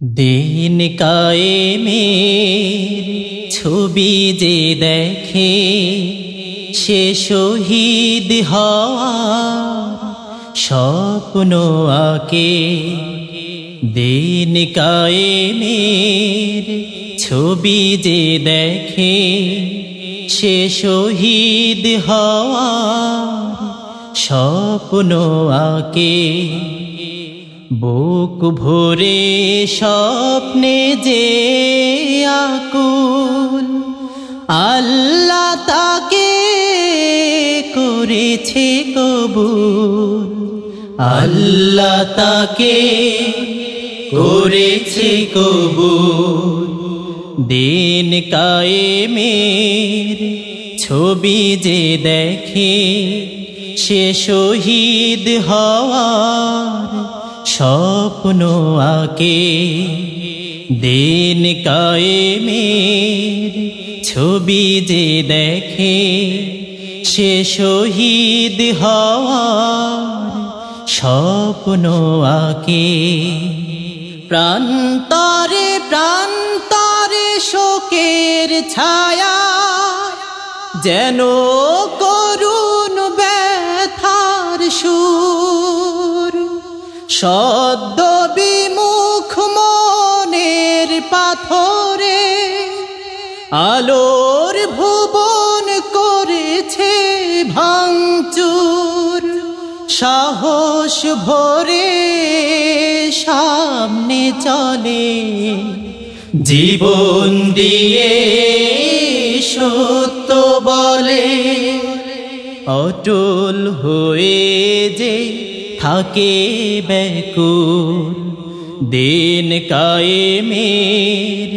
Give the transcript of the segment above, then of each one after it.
দিন কায়েমে ছবি যে দেখে, সে শহীদ হওয়া স্বপ্ন আকে। দিন কায়েমের ছবি যে দেখে, সে শহীদ হওয়া স্বপ্ন আকে। বুক ভরে স্বপ্নে যে আকুল, আল্লাহ তাকে করেছে কবুল। আল্লাহ তাকে করেছে কবুল। দিন কায়েমের ছবি যে দেখে সে শহীদ হওয়ার স্বপ্ন আকে। দিন কায়েমের ছবি যে দেখে, সে শহীদ হওয়ার স্বপ্ন আকে। প্রান্তরে প্রান্তরে শোকের ছায়া যেন করুণ ব্যথার সুর। সদ্য বিমুখ মনের পাথরে আলোর ভুবন করেছে ভাঙচুর, সাহস ভরে সামনে চলে। জীবন দিয়ে সত্য বলে, অটল হয়ে যে থাকে ব্যাকুল। দিন কায়েমের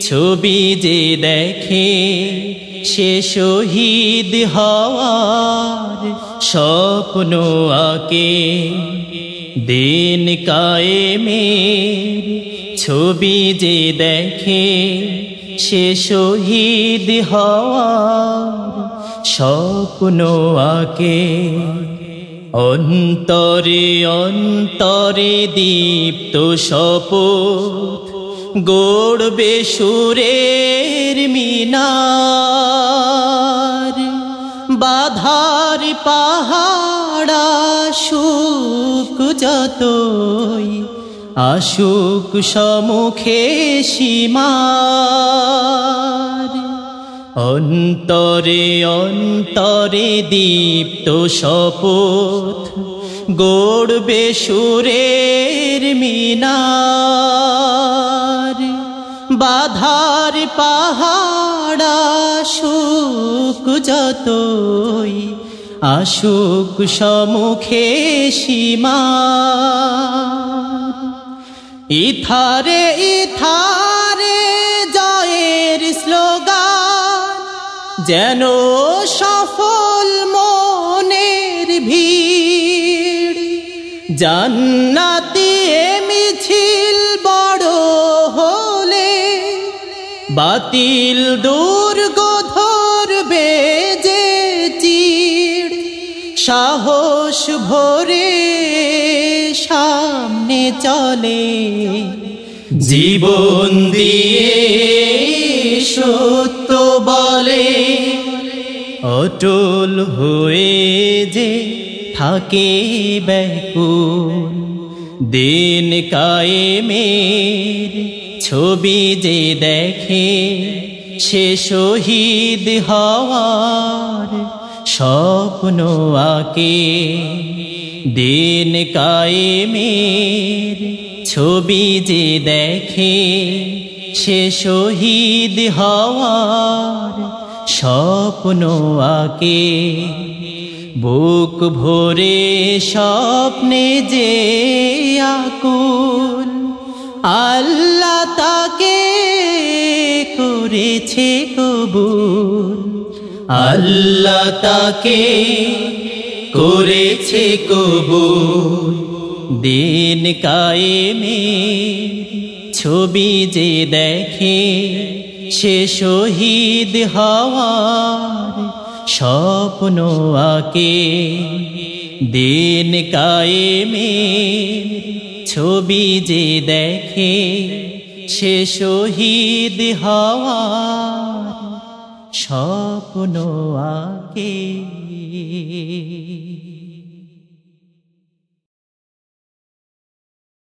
ছবি যে দেখে সে শহীদ হওয়ার স্বপ্ন আকে। দিন কায়েমের ছবি যে দেখে সে শহীদ হওয়ার স্বপ্ন আকে। অন্তরে অন্তরে দীপ্ত শপথ গড়বে সুরের মিনার। বাধার পাহাড়া সুখ যতই আশুক সমুখে সীমার। অন্তরে অন্তরে দীপ্ত শপথ গড়বে সুরের মিনার। বাধার পাহাড়া সুখ যতই আশুক সমুখে সীমার ইথারে ইথারে যেন সফল মনের ভিড়। জান্নাতি মিছিল বড় হলে বাতিল দুর্গ ধরবে যে চিড়। সাহস ভরে সামনে চলে। জীবন দিয়ে সত্য বলে। অটল হয়ে যে থাকে ব্যাকুল। দিন কায়ে কায়েমের ছবি যে দেখে সে শহীদ হওয়ার স্বপ্ন আকে। দিন কায়ে কায়েমের ছবি যে দেখে সে শহীদ হওয়ার স্বপ্ন আকে। বুক ভরে স্বপ্নে যে আকুল, আল্লাহ তাকে করেছে কবুল। আল্লাহ তাকে করেছে কবুল। দিন কায়েমে ছবি যে দেখে সে শহীদ হওয়ার স্বপ্ন আকে। দিন কায়েমে ছবি যে দেখে সে শহীদ হওয়া স্বপ্ন আগে